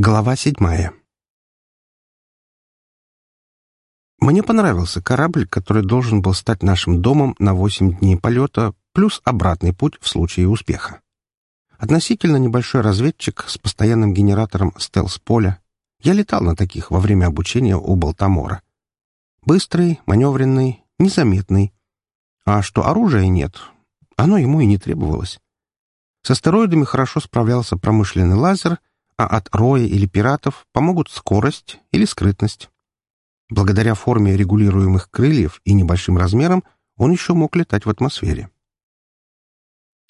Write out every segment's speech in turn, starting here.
Глава седьмая Мне понравился корабль, который должен был стать нашим домом на восемь дней полета, плюс обратный путь в случае успеха. Относительно небольшой разведчик с постоянным генератором стелс-поля. Я летал на таких во время обучения у Балтамора. Быстрый, маневренный, незаметный. А что оружия нет, оно ему и не требовалось. С астероидами хорошо справлялся промышленный лазер, а от роя или пиратов помогут скорость или скрытность. Благодаря форме регулируемых крыльев и небольшим размерам он еще мог летать в атмосфере.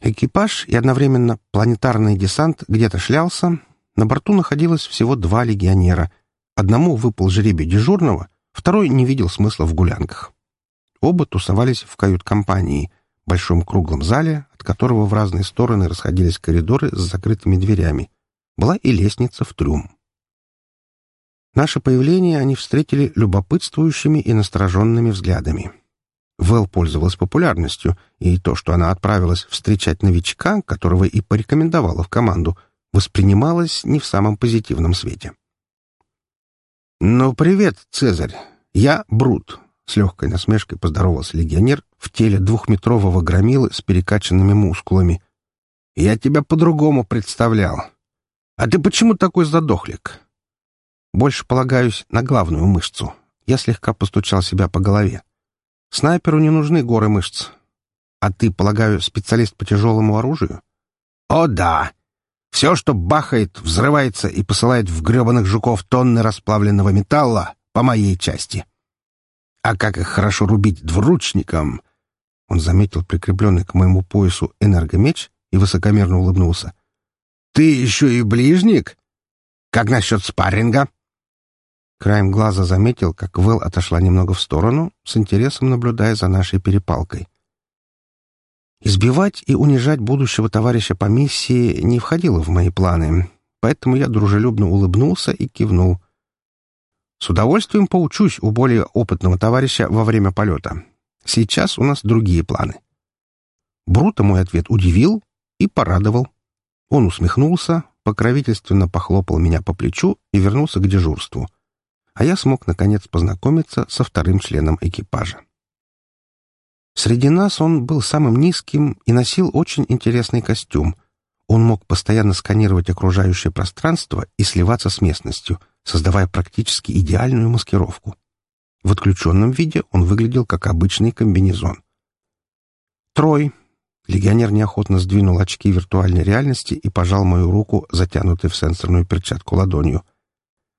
Экипаж и одновременно планетарный десант где-то шлялся. На борту находилось всего два легионера. Одному выпал жребий дежурного, второй не видел смысла в гулянках. Оба тусовались в кают-компании, большом круглом зале, от которого в разные стороны расходились коридоры с закрытыми дверями. Была и лестница в трюм. Наше появление они встретили любопытствующими и настороженными взглядами. Вэл пользовалась популярностью, и то, что она отправилась встречать новичка, которого и порекомендовала в команду, воспринималось не в самом позитивном свете. «Ну, привет, Цезарь. Я Брут», — с легкой насмешкой поздоровался легионер в теле двухметрового громилы с перекачанными мускулами. «Я тебя по-другому представлял. А ты почему такой задохлик?» «Больше полагаюсь на главную мышцу». Я слегка постучал себя по голове. Снайперу не нужны горы мышц. А ты, полагаю, специалист по тяжелому оружию? О, да! Все, что бахает, взрывается и посылает в гребаных жуков тонны расплавленного металла, по моей части. А как их хорошо рубить двуручником? Он заметил прикрепленный к моему поясу энергомеч и высокомерно улыбнулся. «Ты еще и ближник? Как насчет спарринга?» Краем глаза заметил, как Вэл отошла немного в сторону, с интересом наблюдая за нашей перепалкой. Избивать и унижать будущего товарища по миссии не входило в мои планы, поэтому я дружелюбно улыбнулся и кивнул. С удовольствием поучусь у более опытного товарища во время полета. Сейчас у нас другие планы. Брута мой ответ удивил и порадовал. Он усмехнулся, покровительственно похлопал меня по плечу и вернулся к дежурству — а я смог, наконец, познакомиться со вторым членом экипажа. Среди нас он был самым низким и носил очень интересный костюм. Он мог постоянно сканировать окружающее пространство и сливаться с местностью, создавая практически идеальную маскировку. В отключенном виде он выглядел как обычный комбинезон. Трой. Легионер неохотно сдвинул очки виртуальной реальности и пожал мою руку, затянутой в сенсорную перчатку ладонью —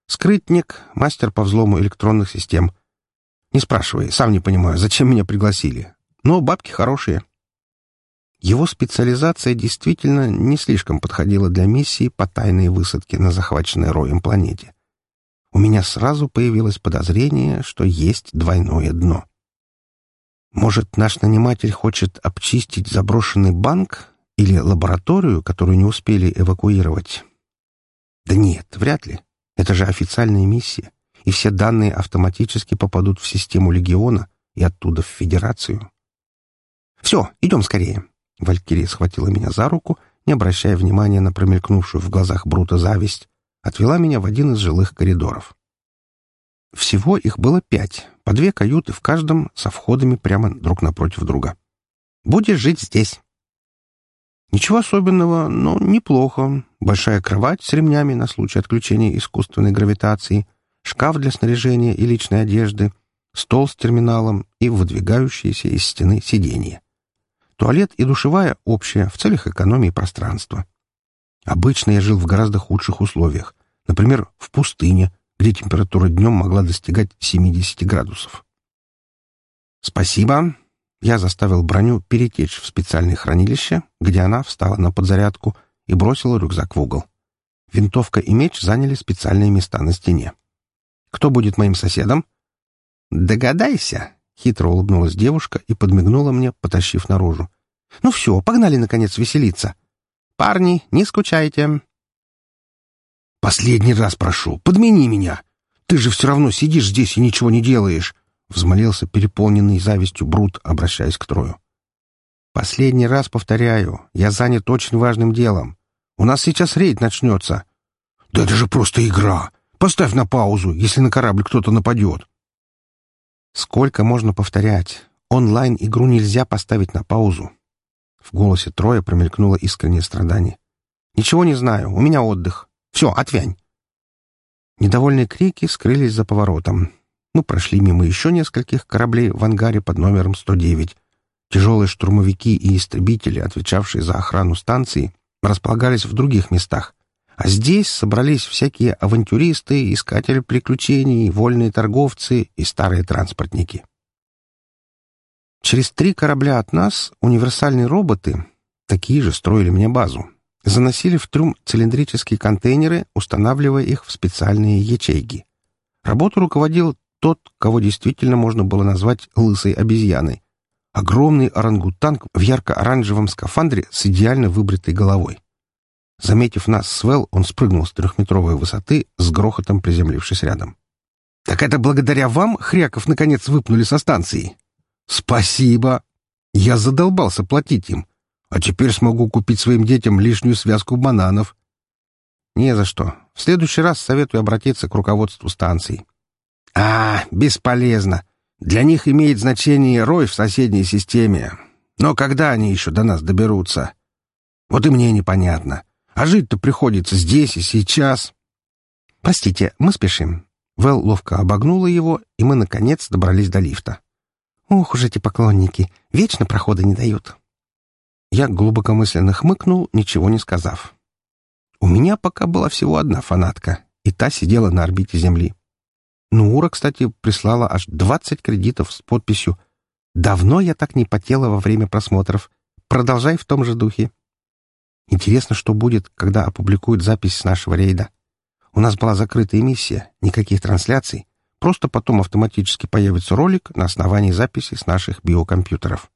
Скрытник, мастер по взлому электронных систем. Не спрашивай, сам не понимаю, зачем меня пригласили. Но бабки хорошие. Его специализация действительно не слишком подходила для миссии по тайной высадке на захваченной роем планете. У меня сразу появилось подозрение, что есть двойное дно. Может, наш наниматель хочет обчистить заброшенный банк или лабораторию, которую не успели эвакуировать? Да нет, вряд ли. Это же официальная миссия, и все данные автоматически попадут в систему Легиона и оттуда в Федерацию. «Все, идем скорее!» Валькирия схватила меня за руку, не обращая внимания на промелькнувшую в глазах Брута зависть, отвела меня в один из жилых коридоров. Всего их было пять, по две каюты в каждом, со входами прямо друг напротив друга. «Будешь жить здесь!» Ничего особенного, но неплохо. Большая кровать с ремнями на случай отключения искусственной гравитации, шкаф для снаряжения и личной одежды, стол с терминалом и выдвигающиеся из стены сиденья. Туалет и душевая общая в целях экономии пространства. Обычно я жил в гораздо худших условиях. Например, в пустыне, где температура днем могла достигать 70 градусов. «Спасибо», я заставил броню перетечь в специальное хранилище, где она встала на подзарядку и бросила рюкзак в угол. Винтовка и меч заняли специальные места на стене. «Кто будет моим соседом?» «Догадайся!» — хитро улыбнулась девушка и подмигнула мне, потащив наружу. «Ну все, погнали, наконец, веселиться. Парни, не скучайте!» «Последний раз прошу, подмени меня! Ты же все равно сидишь здесь и ничего не делаешь!» — взмолился переполненный завистью Брут, обращаясь к Трою. «Последний раз повторяю, я занят очень важным делом. У нас сейчас рейд начнется». «Да это же просто игра! Поставь на паузу, если на корабль кто-то нападет!» Сколько можно повторять? Онлайн-игру нельзя поставить на паузу. В голосе Троя промелькнуло искреннее страдание. «Ничего не знаю, у меня отдых. Все, отвянь!» Недовольные крики скрылись за поворотом. Мы прошли мимо еще нескольких кораблей в ангаре под номером 109. Тяжелые штурмовики и истребители, отвечавшие за охрану станции, располагались в других местах. А здесь собрались всякие авантюристы, искатели приключений, вольные торговцы и старые транспортники. Через три корабля от нас универсальные роботы, такие же строили мне базу, заносили в трюм цилиндрические контейнеры, устанавливая их в специальные ячейки. Работу руководил тот, кого действительно можно было назвать лысой обезьяной. Огромный орангутанг в ярко-оранжевом скафандре с идеально выбритой головой. Заметив нас с Вэл, он спрыгнул с трехметровой высоты, с грохотом приземлившись рядом. «Так это благодаря вам Хряков наконец выпнули со станции?» «Спасибо! Я задолбался платить им, а теперь смогу купить своим детям лишнюю связку бананов». «Не за что. В следующий раз советую обратиться к руководству станции». «А, бесполезно. Для них имеет значение рой в соседней системе. Но когда они еще до нас доберутся? Вот и мне непонятно. А жить-то приходится здесь и сейчас. Простите, мы спешим. Вэл ловко обогнула его, и мы, наконец, добрались до лифта. Ох уж эти поклонники, вечно прохода не дают. Я глубокомысленно хмыкнул, ничего не сказав. У меня пока была всего одна фанатка, и та сидела на орбите Земли. Нуура, кстати, прислала аж 20 кредитов с подписью «Давно я так не потела во время просмотров. Продолжай в том же духе». Интересно, что будет, когда опубликуют запись с нашего рейда. У нас была закрытая миссия, никаких трансляций. Просто потом автоматически появится ролик на основании записи с наших биокомпьютеров.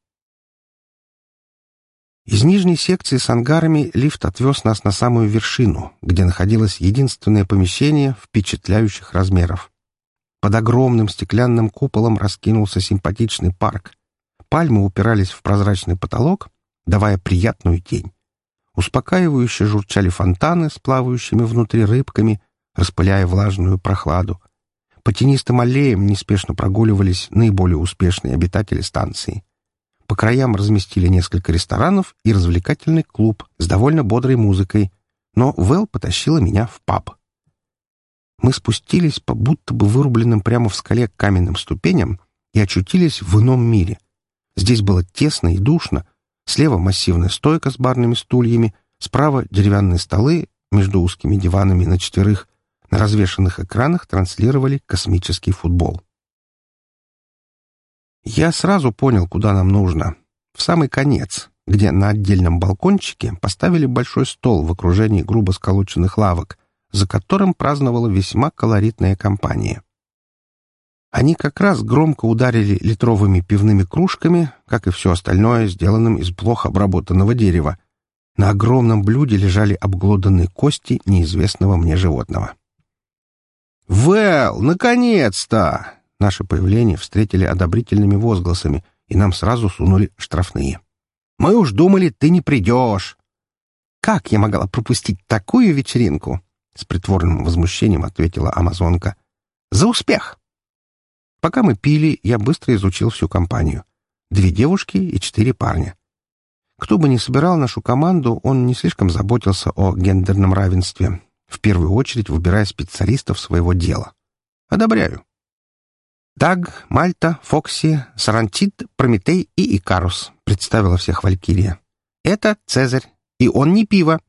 Из нижней секции с ангарами лифт отвез нас на самую вершину, где находилось единственное помещение впечатляющих размеров. Под огромным стеклянным куполом раскинулся симпатичный парк. Пальмы упирались в прозрачный потолок, давая приятную тень. Успокаивающе журчали фонтаны с плавающими внутри рыбками, распыляя влажную прохладу. По тенистым аллеям неспешно прогуливались наиболее успешные обитатели станции. По краям разместили несколько ресторанов и развлекательный клуб с довольно бодрой музыкой, но Вэл потащила меня в паб. Мы спустились по будто бы вырубленным прямо в скале каменным ступеням и очутились в ином мире. Здесь было тесно и душно. Слева массивная стойка с барными стульями, справа деревянные столы, между узкими диванами на четверых. На развешанных экранах транслировали космический футбол. Я сразу понял, куда нам нужно. В самый конец, где на отдельном балкончике поставили большой стол в окружении грубо сколоченных лавок, за которым праздновала весьма колоритная компания. Они как раз громко ударили литровыми пивными кружками, как и все остальное, сделанным из плохо обработанного дерева. На огромном блюде лежали обглоданные кости неизвестного мне животного. «Вэл, наконец-то!» Наше появление встретили одобрительными возгласами, и нам сразу сунули штрафные. «Мы уж думали, ты не придешь!» «Как я могла пропустить такую вечеринку?» С притворным возмущением ответила амазонка. «За успех!» Пока мы пили, я быстро изучил всю компанию. Две девушки и четыре парня. Кто бы ни собирал нашу команду, он не слишком заботился о гендерном равенстве, в первую очередь выбирая специалистов своего дела. Одобряю. Даг, Мальта, Фокси, Сарантит, Прометей и Икарус, представила всех Валькирия. Это Цезарь, и он не пиво.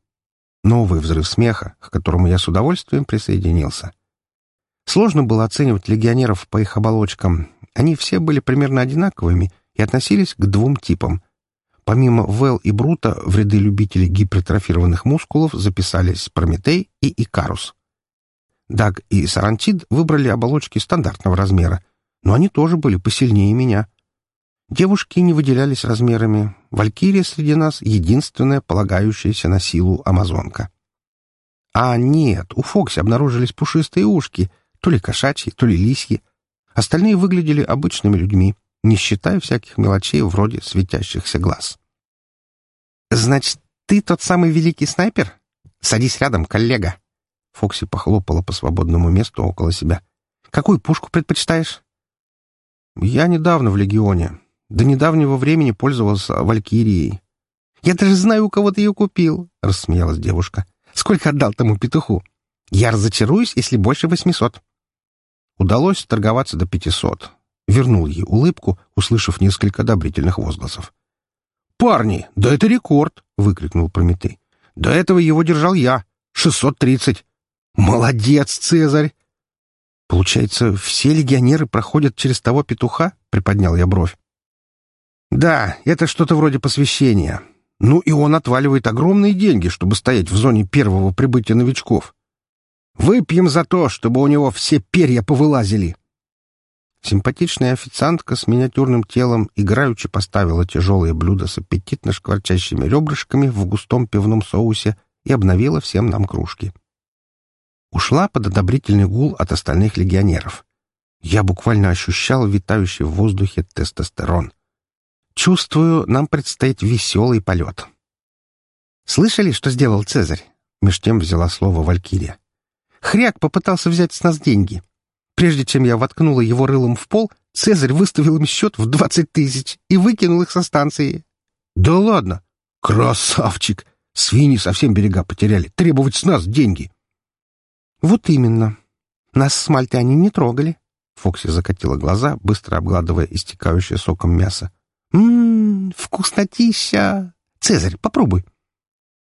Новый взрыв смеха, к которому я с удовольствием присоединился. Сложно было оценивать легионеров по их оболочкам. Они все были примерно одинаковыми и относились к двум типам. Помимо Вэл и Брута, в ряды любителей гипертрофированных мускулов записались Прометей и Икарус. Даг и Сарантид выбрали оболочки стандартного размера, но они тоже были посильнее меня. Девушки не выделялись размерами. Валькирия среди нас — единственная полагающаяся на силу амазонка. А нет, у Фокси обнаружились пушистые ушки, то ли кошачьи, то ли лисьи. Остальные выглядели обычными людьми, не считая всяких мелочей вроде светящихся глаз. «Значит, ты тот самый великий снайпер? Садись рядом, коллега!» Фокси похлопала по свободному месту около себя. «Какую пушку предпочитаешь?» «Я недавно в Легионе. До недавнего времени пользовался Валькирией». «Я даже знаю, у кого ты ее купил», — рассмеялась девушка. «Сколько отдал тому петуху?» «Я разочаруюсь, если больше восьмисот». Удалось торговаться до пятисот. Вернул ей улыбку, услышав несколько одобрительных возгласов. «Парни, да это рекорд!» — выкрикнул Прометей. «До этого его держал я. Шестьсот тридцать. «Молодец, Цезарь!» «Получается, все легионеры проходят через того петуха?» — приподнял я бровь. «Да, это что-то вроде посвящения. Ну и он отваливает огромные деньги, чтобы стоять в зоне первого прибытия новичков. Выпьем за то, чтобы у него все перья повылазили!» Симпатичная официантка с миниатюрным телом играючи поставила тяжелые блюда с аппетитно шкварчащими ребрышками в густом пивном соусе и обновила всем нам кружки ушла под одобрительный гул от остальных легионеров. Я буквально ощущал витающий в воздухе тестостерон. Чувствую, нам предстоит веселый полет. «Слышали, что сделал Цезарь?» Меж тем взяла слово Валькирия. «Хряк попытался взять с нас деньги. Прежде чем я воткнула его рылом в пол, Цезарь выставил им счет в двадцать тысяч и выкинул их со станции». «Да ладно! Красавчик! Свиньи совсем берега потеряли. Требовать с нас деньги!» «Вот именно. Нас с Мальтой они не трогали». Фокси закатила глаза, быстро обгладывая истекающее соком мясо. «Ммм, вкуснотища! Цезарь, попробуй!»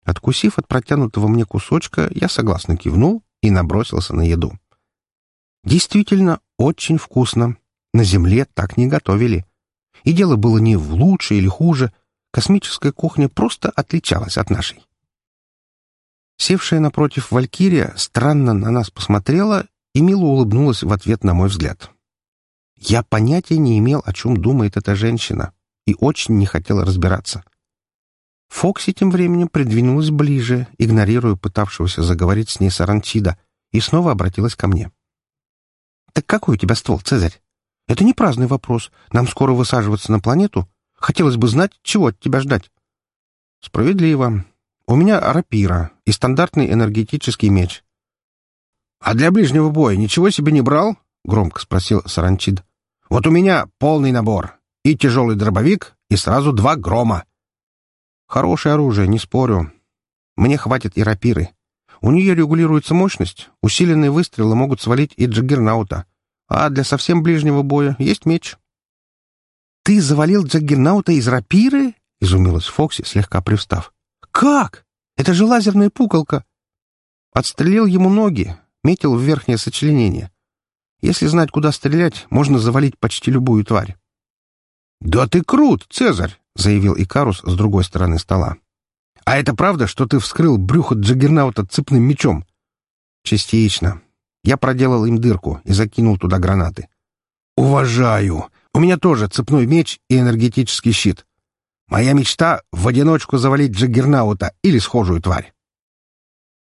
Откусив от протянутого мне кусочка, я согласно кивнул и набросился на еду. Действительно, очень вкусно. На Земле так не готовили. И дело было не в лучше или хуже. Космическая кухня просто отличалась от нашей. Севшая напротив Валькирия странно на нас посмотрела и мило улыбнулась в ответ на мой взгляд. Я понятия не имел, о чем думает эта женщина, и очень не хотел разбираться. Фокси тем временем придвинулась ближе, игнорируя пытавшегося заговорить с ней Сарантида, и снова обратилась ко мне. «Так какой у тебя ствол, Цезарь? Это не праздный вопрос. Нам скоро высаживаться на планету. Хотелось бы знать, чего от тебя ждать». «Справедливо. У меня рапира и стандартный энергетический меч. — А для ближнего боя ничего себе не брал? — громко спросил Саранчид. — Вот у меня полный набор. И тяжелый дробовик, и сразу два грома. — Хорошее оружие, не спорю. Мне хватит и рапиры. У нее регулируется мощность, усиленные выстрелы могут свалить и Джаггернаута. А для совсем ближнего боя есть меч. — Ты завалил Джаггернаута из рапиры? — изумилась Фокси, слегка привстав. «Как? Это же лазерная пуколка!» Отстрелил ему ноги, метил в верхнее сочленение. Если знать, куда стрелять, можно завалить почти любую тварь. «Да ты крут, Цезарь!» — заявил Икарус с другой стороны стола. «А это правда, что ты вскрыл брюхо Джаггернаута цепным мечом?» «Частично. Я проделал им дырку и закинул туда гранаты». «Уважаю! У меня тоже цепной меч и энергетический щит. Моя мечта — в одиночку завалить Джаггернаута или схожую тварь.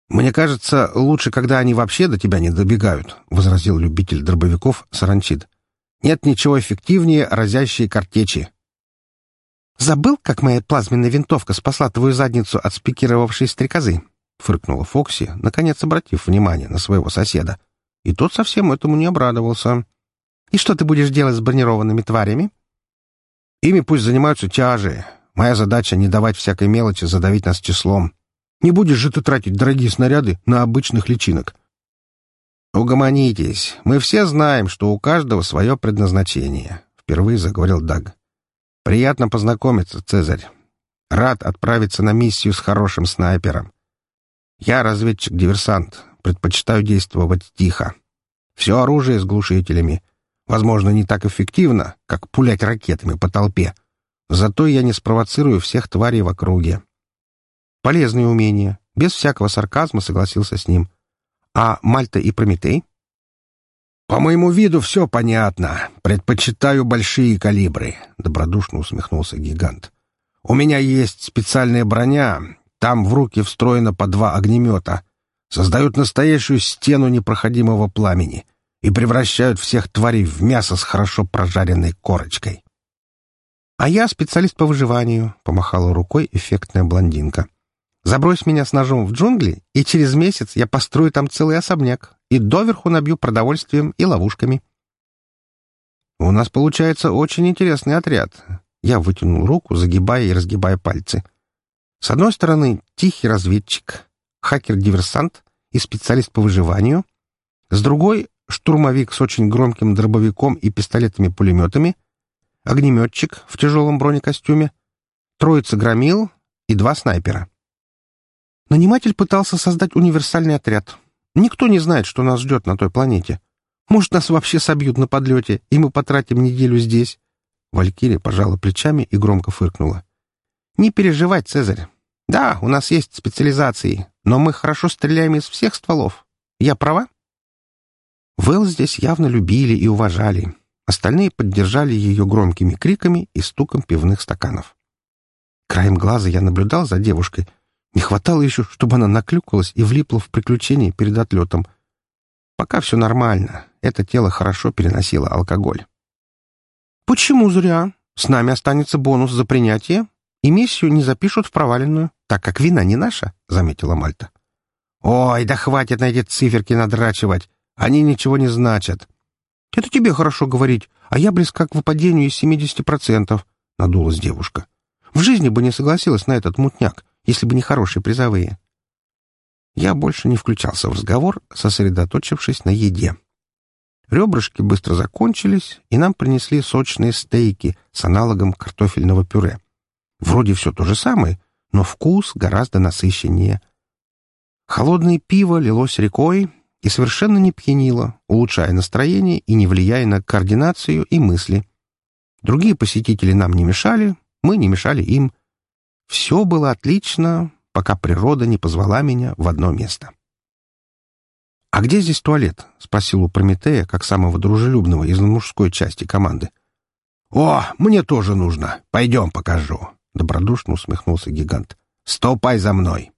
«Мне кажется, лучше, когда они вообще до тебя не добегают», — возразил любитель дробовиков Саранчид. «Нет ничего эффективнее разящей картечи». «Забыл, как моя плазменная винтовка спасла твою задницу от спикировавшей стрекозы?» — фыркнула Фокси, наконец обратив внимание на своего соседа. И тот совсем этому не обрадовался. «И что ты будешь делать с бронированными тварями?» «Ими пусть занимаются тяжи, Моя задача — не давать всякой мелочи задавить нас числом. Не будешь же ты тратить дорогие снаряды на обычных личинок. «Угомонитесь. Мы все знаем, что у каждого свое предназначение», — впервые заговорил Даг. «Приятно познакомиться, Цезарь. Рад отправиться на миссию с хорошим снайпером. Я разведчик-диверсант, предпочитаю действовать тихо. Все оружие с глушителями. Возможно, не так эффективно, как пулять ракетами по толпе, Зато я не спровоцирую всех тварей в округе. Полезные умения. Без всякого сарказма согласился с ним. А Мальта и Прометей? «По моему виду все понятно. Предпочитаю большие калибры», — добродушно усмехнулся гигант. «У меня есть специальная броня. Там в руки встроено по два огнемета. Создают настоящую стену непроходимого пламени и превращают всех тварей в мясо с хорошо прожаренной корочкой. «А я специалист по выживанию», — помахала рукой эффектная блондинка. Забрось меня с ножом в джунгли, и через месяц я построю там целый особняк и доверху набью продовольствием и ловушками. У нас получается очень интересный отряд. Я вытянул руку, загибая и разгибая пальцы. С одной стороны, тихий разведчик, хакер-диверсант и специалист по выживанию. С другой — штурмовик с очень громким дробовиком и пистолетами-пулеметами, огнеметчик в тяжелом бронекостюме, троица громил и два снайпера. Наниматель пытался создать универсальный отряд. Никто не знает, что нас ждет на той планете. Может, нас вообще собьют на подлете, и мы потратим неделю здесь. Валькирия пожала плечами и громко фыркнула. «Не переживай, Цезарь. Да, у нас есть специализации, но мы хорошо стреляем из всех стволов. Я права?» Вэл здесь явно любили и уважали. Остальные поддержали ее громкими криками и стуком пивных стаканов. Краем глаза я наблюдал за девушкой. Не хватало еще, чтобы она наклюкалась и влипла в приключения перед отлетом. Пока все нормально. Это тело хорошо переносило алкоголь. «Почему зря? С нами останется бонус за принятие, и миссию не запишут в проваленную, так как вина не наша», — заметила Мальта. «Ой, да хватит на эти циферки надрачивать. Они ничего не значат. «Это тебе хорошо говорить, а я близка к выпадению из семидесяти процентов», — надулась девушка. «В жизни бы не согласилась на этот мутняк, если бы не хорошие призовые». Я больше не включался в разговор, сосредоточившись на еде. Ребрышки быстро закончились, и нам принесли сочные стейки с аналогом картофельного пюре. Вроде все то же самое, но вкус гораздо насыщеннее. Холодное пиво лилось рекой, и совершенно не пьянило, улучшая настроение и не влияя на координацию и мысли. Другие посетители нам не мешали, мы не мешали им. Все было отлично, пока природа не позвала меня в одно место. «А где здесь туалет?» — спросил у Прометея, как самого дружелюбного из мужской части команды. «О, мне тоже нужно. Пойдем покажу», — добродушно усмехнулся гигант. «Ступай за мной».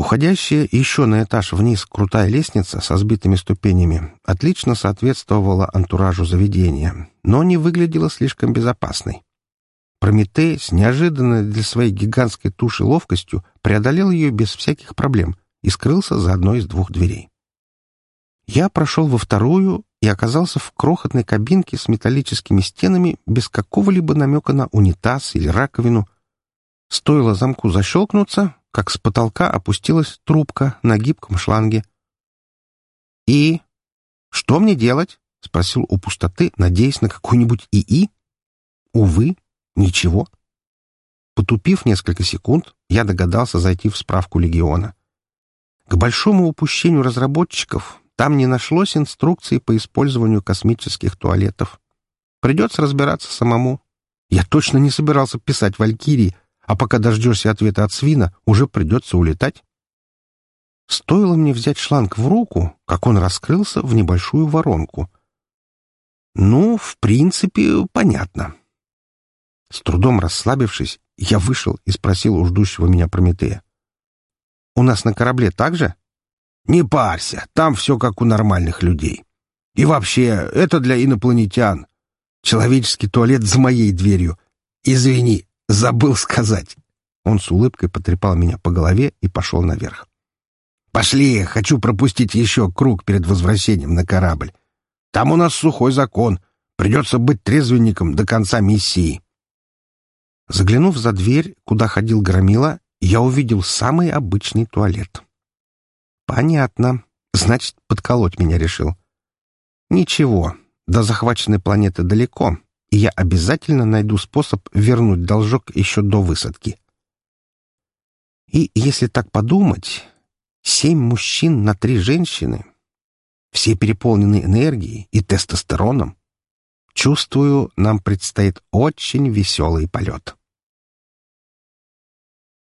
Уходящая еще на этаж вниз крутая лестница со сбитыми ступенями отлично соответствовала антуражу заведения, но не выглядела слишком безопасной. Прометей с неожиданной для своей гигантской туши ловкостью преодолел ее без всяких проблем и скрылся за одной из двух дверей. Я прошел во вторую и оказался в крохотной кабинке с металлическими стенами без какого-либо намека на унитаз или раковину. Стоило замку защелкнуться, как с потолка опустилась трубка на гибком шланге. «И? Что мне делать?» — спросил у пустоты, надеясь на какой-нибудь ИИ. «Увы, ничего». Потупив несколько секунд, я догадался зайти в справку легиона. К большому упущению разработчиков там не нашлось инструкции по использованию космических туалетов. Придется разбираться самому. Я точно не собирался писать Валькирии, а пока дождешься ответа от свина, уже придется улетать. Стоило мне взять шланг в руку, как он раскрылся в небольшую воронку. Ну, в принципе, понятно. С трудом расслабившись, я вышел и спросил у ждущего меня Прометея. «У нас на корабле так же?» «Не парься, там все как у нормальных людей. И вообще, это для инопланетян. Человеческий туалет за моей дверью. Извини, Забыл сказать. Он с улыбкой потрепал меня по голове и пошел наверх. «Пошли, хочу пропустить еще круг перед возвращением на корабль. Там у нас сухой закон. Придется быть трезвенником до конца миссии». Заглянув за дверь, куда ходил Громила, я увидел самый обычный туалет. «Понятно. Значит, подколоть меня решил». «Ничего, до захваченной планеты далеко, и я обязательно найду способ вернуть должок еще до высадки. И если так подумать, семь мужчин на три женщины, все переполнены энергией и тестостероном, чувствую, нам предстоит очень веселый полет.